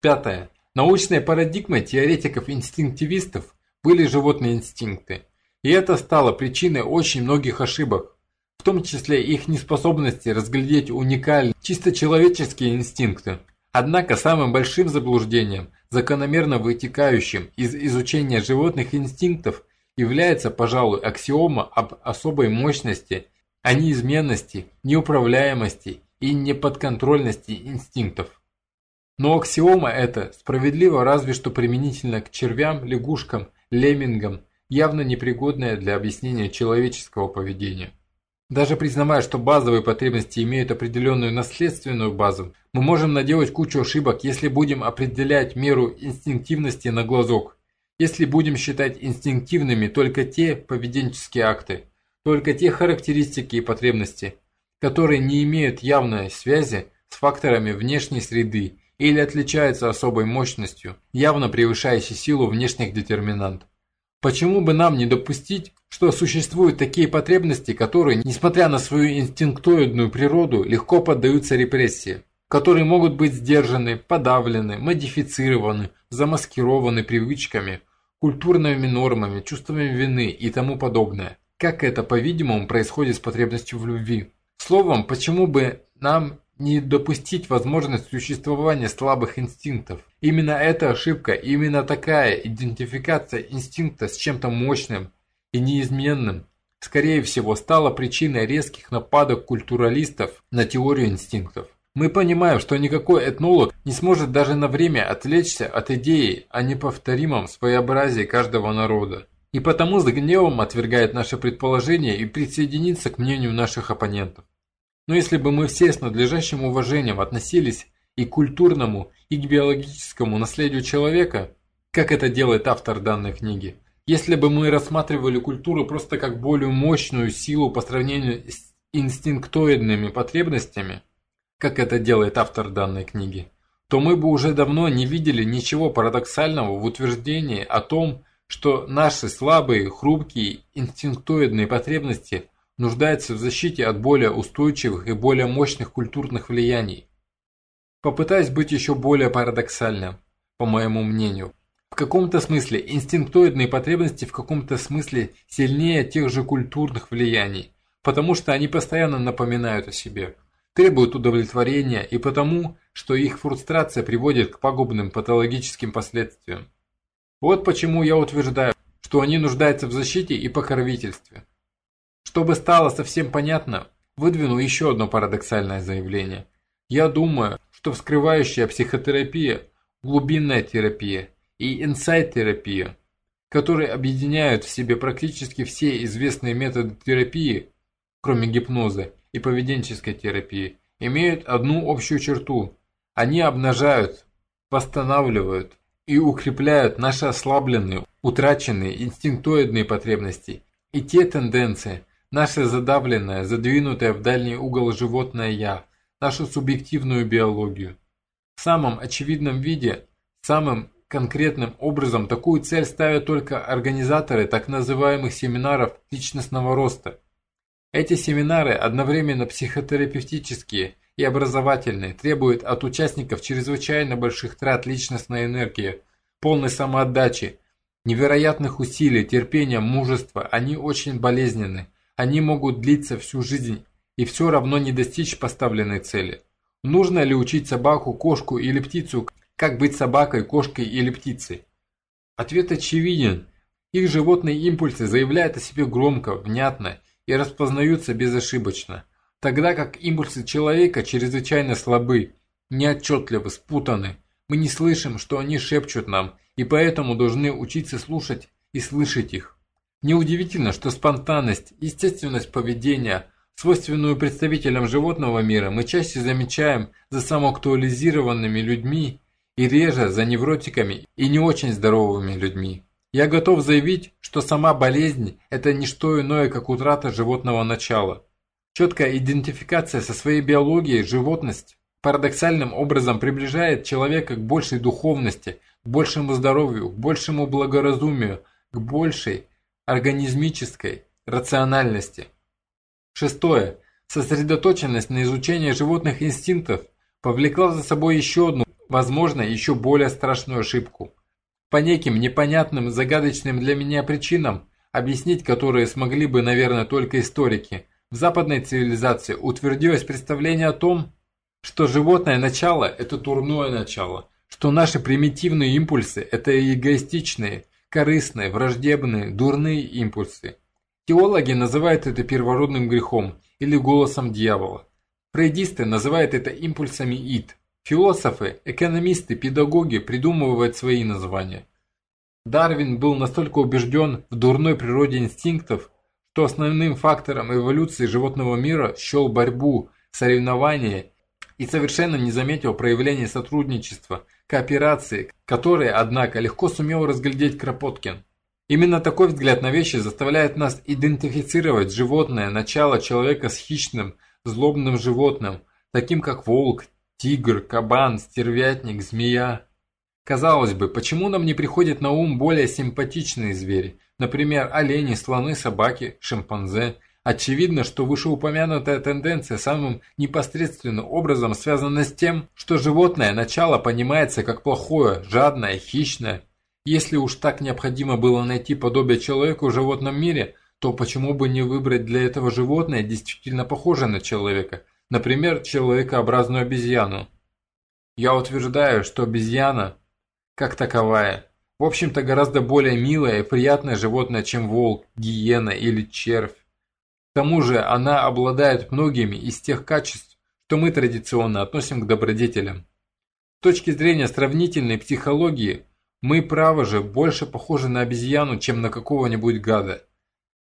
Пятое. Научной парадигмой теоретиков-инстинктивистов были животные инстинкты. И это стало причиной очень многих ошибок, в том числе их неспособности разглядеть уникальные, чисто человеческие инстинкты. Однако самым большим заблуждением, закономерно вытекающим из изучения животных инстинктов, является, пожалуй, аксиома об особой мощности, о неизменности, неуправляемости и неподконтрольности инстинктов. Но аксиома эта справедлива разве что применительно к червям, лягушкам, леммингам, явно непригодная для объяснения человеческого поведения. Даже признавая, что базовые потребности имеют определенную наследственную базу, мы можем наделать кучу ошибок, если будем определять меру инстинктивности на глазок. Если будем считать инстинктивными только те поведенческие акты, только те характеристики и потребности, которые не имеют явной связи с факторами внешней среды или отличаются особой мощностью, явно превышающей силу внешних детерминантов. Почему бы нам не допустить, что существуют такие потребности, которые, несмотря на свою инстинктоидную природу, легко поддаются репрессии, которые могут быть сдержаны, подавлены, модифицированы, замаскированы привычками, культурными нормами, чувствами вины и тому подобное. Как это, по-видимому, происходит с потребностью в любви. Словом, почему бы нам не допустить возможность существования слабых инстинктов. Именно эта ошибка, именно такая идентификация инстинкта с чем-то мощным и неизменным, скорее всего, стала причиной резких нападок культуралистов на теорию инстинктов. Мы понимаем, что никакой этнолог не сможет даже на время отвлечься от идеи о неповторимом своеобразии каждого народа. И потому с гневом отвергает наше предположение и присоединится к мнению наших оппонентов. Но если бы мы все с надлежащим уважением относились и к культурному, и к биологическому наследию человека, как это делает автор данной книги, если бы мы рассматривали культуру просто как более мощную силу по сравнению с инстинктоидными потребностями, как это делает автор данной книги, то мы бы уже давно не видели ничего парадоксального в утверждении о том, что наши слабые, хрупкие инстинктоидные потребности – нуждается в защите от более устойчивых и более мощных культурных влияний. Попытаюсь быть еще более парадоксальным, по моему мнению. В каком-то смысле инстинктоидные потребности в каком-то смысле сильнее тех же культурных влияний, потому что они постоянно напоминают о себе, требуют удовлетворения и потому, что их фрустрация приводит к пагубным патологическим последствиям. Вот почему я утверждаю, что они нуждаются в защите и покровительстве. Чтобы стало совсем понятно, выдвину еще одно парадоксальное заявление. Я думаю, что вскрывающая психотерапия, глубинная терапия и инсайт-терапия, которые объединяют в себе практически все известные методы терапии, кроме гипноза и поведенческой терапии, имеют одну общую черту. Они обнажают, восстанавливают и укрепляют наши ослабленные, утраченные инстинктоидные потребности и те тенденции, Наше задавленное, задвинутое в дальний угол животное «я», нашу субъективную биологию. В самом очевидном виде, самым конкретным образом такую цель ставят только организаторы так называемых семинаров личностного роста. Эти семинары одновременно психотерапевтические и образовательные, требуют от участников чрезвычайно больших трат личностной энергии, полной самоотдачи, невероятных усилий, терпения, мужества, они очень болезненны, они могут длиться всю жизнь и все равно не достичь поставленной цели. Нужно ли учить собаку, кошку или птицу, как быть собакой, кошкой или птицей? Ответ очевиден. Их животные импульсы заявляют о себе громко, внятно и распознаются безошибочно, тогда как импульсы человека чрезвычайно слабы, неотчетливы, спутаны. Мы не слышим, что они шепчут нам, и поэтому должны учиться слушать и слышать их. Неудивительно, что спонтанность, естественность поведения, свойственную представителям животного мира, мы чаще замечаем за самоактуализированными людьми и реже за невротиками и не очень здоровыми людьми. Я готов заявить, что сама болезнь – это не что иное, как утрата животного начала. Четкая идентификация со своей биологией, животность, парадоксальным образом приближает человека к большей духовности, к большему здоровью, к большему благоразумию, к большей, организмической рациональности. Шестое. Сосредоточенность на изучении животных инстинктов повлекла за собой еще одну возможно, еще более страшную ошибку. По неким непонятным, загадочным для меня причинам, объяснить которые смогли бы, наверное, только историки, в западной цивилизации утвердилось представление о том, что животное начало – это турное начало, что наши примитивные импульсы – это эгоистичные, корыстные, враждебные, дурные импульсы. Теологи называют это первородным грехом или голосом дьявола. Фрейдисты называют это импульсами ид. Философы, экономисты, педагоги придумывают свои названия. Дарвин был настолько убежден в дурной природе инстинктов, что основным фактором эволюции животного мира счел борьбу, соревнования и совершенно не заметил проявления сотрудничества, кооперации, которые, однако, легко сумел разглядеть Кропоткин. Именно такой взгляд на вещи заставляет нас идентифицировать животное начало человека с хищным, злобным животным, таким как волк, тигр, кабан, стервятник, змея. Казалось бы, почему нам не приходят на ум более симпатичные звери, например, олени, слоны, собаки, шимпанзе – Очевидно, что вышеупомянутая тенденция самым непосредственным образом связана с тем, что животное начало понимается как плохое, жадное, хищное. Если уж так необходимо было найти подобие человека в животном мире, то почему бы не выбрать для этого животное действительно похожее на человека, например, человекообразную обезьяну? Я утверждаю, что обезьяна, как таковая, в общем-то гораздо более милое и приятное животное, чем волк, гиена или червь. Тому же она обладает многими из тех качеств, что мы традиционно относим к добродетелям. С точки зрения сравнительной психологии, мы, право же, больше похожи на обезьяну, чем на какого-нибудь гада.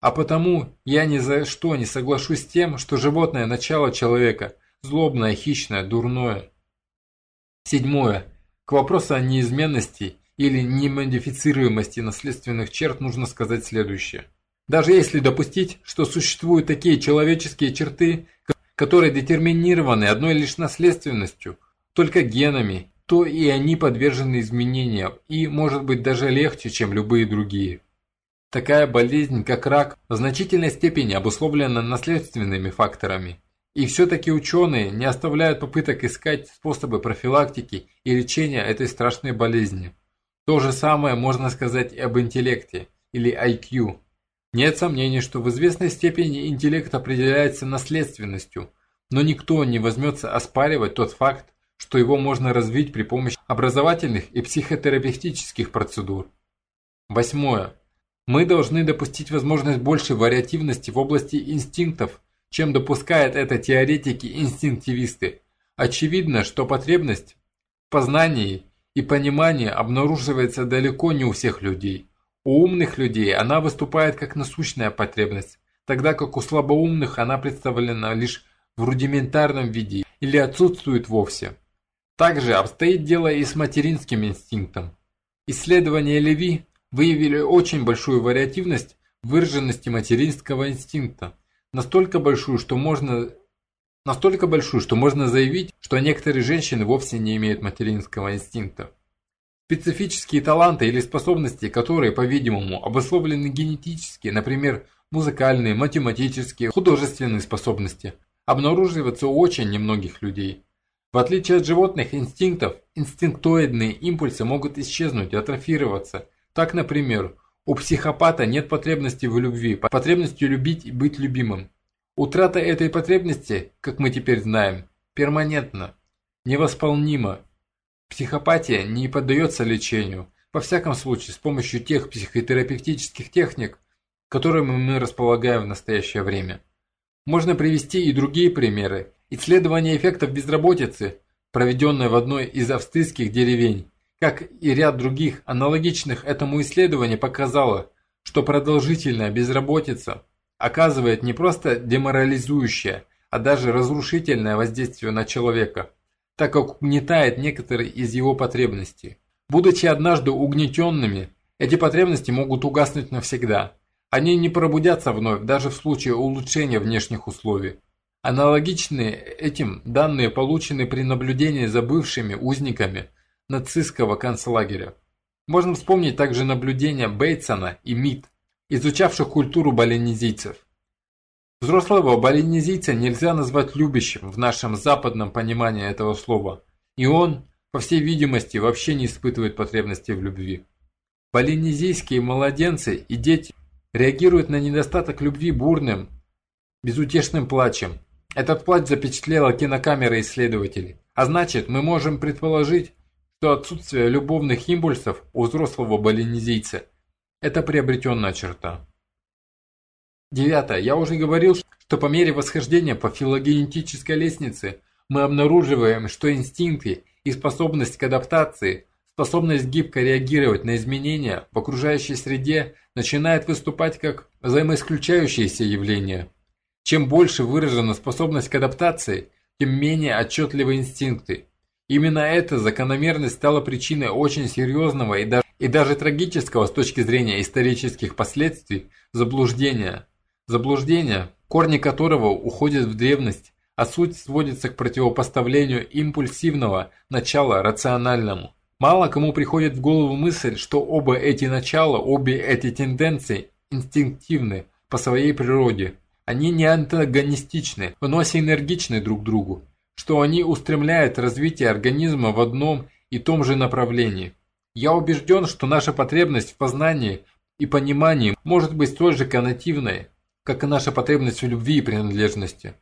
А потому я ни за что не соглашусь с тем, что животное начало человека – злобное, хищное, дурное. Седьмое. К вопросу о неизменности или немодифицируемости наследственных черт нужно сказать следующее. Даже если допустить, что существуют такие человеческие черты, которые детерминированы одной лишь наследственностью, только генами, то и они подвержены изменениям и, может быть, даже легче, чем любые другие. Такая болезнь, как рак, в значительной степени обусловлена наследственными факторами. И все-таки ученые не оставляют попыток искать способы профилактики и лечения этой страшной болезни. То же самое можно сказать и об интеллекте, или IQ, нет сомнений, что в известной степени интеллект определяется наследственностью, но никто не возьмется оспаривать тот факт, что его можно развить при помощи образовательных и психотерапевтических процедур. Восьмое. Мы должны допустить возможность большей вариативности в области инстинктов, чем допускают это теоретики-инстинктивисты. Очевидно, что потребность в познании и понимании обнаруживается далеко не у всех людей. У умных людей она выступает как насущная потребность, тогда как у слабоумных она представлена лишь в рудиментарном виде или отсутствует вовсе. Также обстоит дело и с материнским инстинктом. Исследования Леви выявили очень большую вариативность выраженности материнского инстинкта, настолько большую, что можно настолько большую, что можно заявить, что некоторые женщины вовсе не имеют материнского инстинкта. Специфические таланты или способности, которые, по-видимому, обусловлены генетически, например, музыкальные, математические, художественные способности, обнаруживаются у очень немногих людей. В отличие от животных инстинктов, инстинктоидные импульсы могут исчезнуть, атрофироваться. Так, например, у психопата нет потребности в любви, потребности любить и быть любимым. Утрата этой потребности, как мы теперь знаем, перманентна, невосполнима Психопатия не поддается лечению, во всяком случае с помощью тех психотерапевтических техник, которыми мы располагаем в настоящее время. Можно привести и другие примеры. Исследование эффектов безработицы, проведенное в одной из австрийских деревень, как и ряд других аналогичных этому исследованию показало, что продолжительная безработица оказывает не просто деморализующее, а даже разрушительное воздействие на человека – так как угнетает некоторые из его потребностей. Будучи однажды угнетенными, эти потребности могут угаснуть навсегда. Они не пробудятся вновь, даже в случае улучшения внешних условий. Аналогичные этим данные получены при наблюдении за бывшими узниками нацистского концлагеря. Можно вспомнить также наблюдения Бейтсона и Мид, изучавших культуру баленезийцев. Взрослого балинезийца нельзя назвать любящим в нашем западном понимании этого слова, и он, по всей видимости, вообще не испытывает потребности в любви. Полинезийские младенцы и дети реагируют на недостаток любви бурным, безутешным плачем. Этот плач запечатлела кинокамера исследователей. А значит, мы можем предположить, что отсутствие любовных импульсов у взрослого полинезийца – это приобретенная черта. Девятое. Я уже говорил, что по мере восхождения по филогенетической лестнице мы обнаруживаем, что инстинкты и способность к адаптации, способность гибко реагировать на изменения в окружающей среде начинает выступать как взаимоисключающиеся явления. Чем больше выражена способность к адаптации, тем менее отчетливы инстинкты. Именно эта закономерность стала причиной очень серьезного и даже, и даже трагического с точки зрения исторических последствий заблуждения. Заблуждение, корни которого уходят в древность, а суть сводится к противопоставлению импульсивного начала рациональному. Мало кому приходит в голову мысль, что оба эти начала, обе эти тенденции инстинктивны по своей природе. Они не антагонистичны, но синергичны друг другу, что они устремляют развитие организма в одном и том же направлении. Я убежден, что наша потребность в познании и понимании может быть столь же коннотивной, как и наша потребность в любви и принадлежности.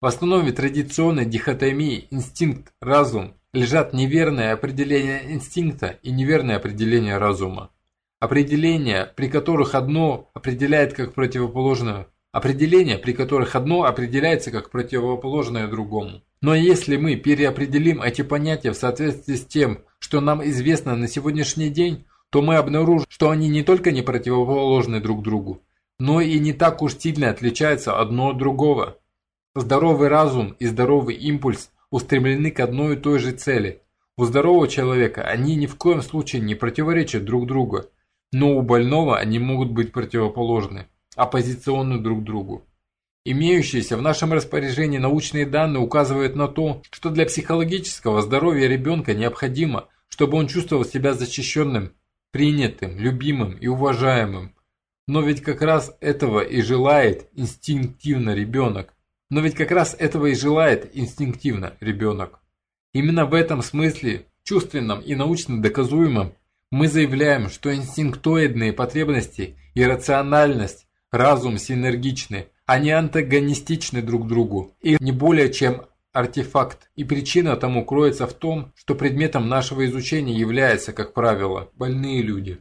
В основе традиционной дихотомии инстинкт-разум лежат неверное определение инстинкта и неверное определение разума. Определения, при которых одно определяет как противоположное, определения, при которых одно определяется как противоположное другому. Но если мы переопределим эти понятия в соответствии с тем, что нам известно на сегодняшний день, то мы обнаружим, что они не только не противоположны друг другу, но и не так уж сильно отличаются одно от другого. Здоровый разум и здоровый импульс устремлены к одной и той же цели. У здорового человека они ни в коем случае не противоречат друг другу, но у больного они могут быть противоположны, оппозиционны друг другу. Имеющиеся в нашем распоряжении научные данные указывают на то, что для психологического здоровья ребенка необходимо, чтобы он чувствовал себя защищенным, принятым, любимым и уважаемым. Но ведь как раз этого и желает инстинктивно ребенок. Но ведь как раз этого и желает инстинктивно ребенок. Именно в этом смысле, чувственном и научно доказуемом, мы заявляем, что инстинктоидные потребности и рациональность, разум синергичны, они антагонистичны друг другу и не более чем артефакт. И причина тому кроется в том, что предметом нашего изучения являются, как правило, больные люди.